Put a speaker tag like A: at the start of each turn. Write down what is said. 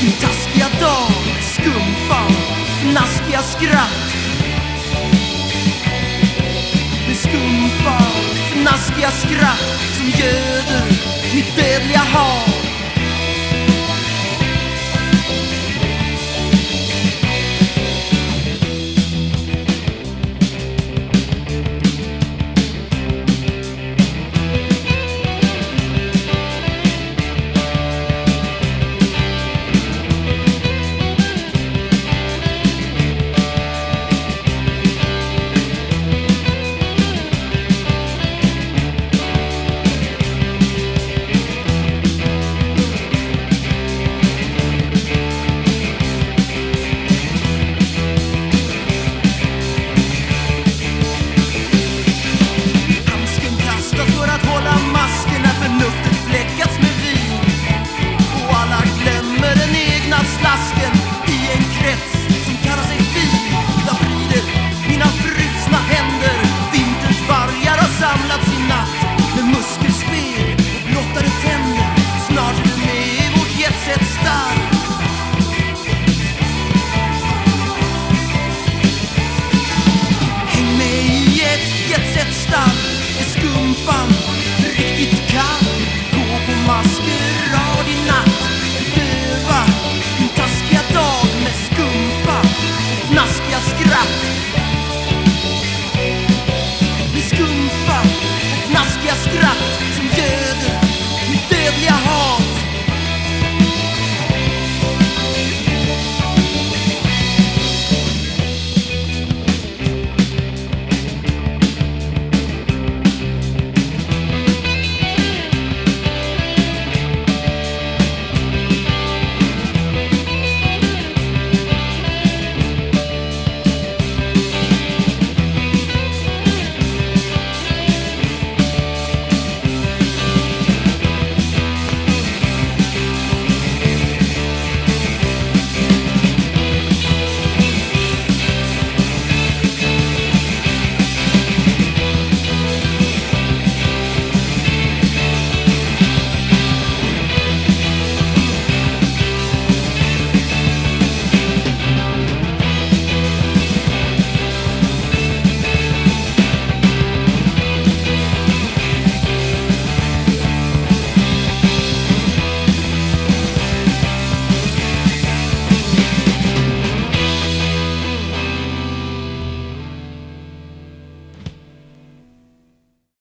A: Din taskiga dag, skumfan, fnaskiga skratt. Min skumfan, fnaskiga skratt som göder mitt dödliga hat. Fan riktigt kall. Gå på maskerad i natt. Döva din taskiga dag med skumpa. Och fnaskiga skratt. Med skumpa och fnaskiga skratt som göder mitt dödliga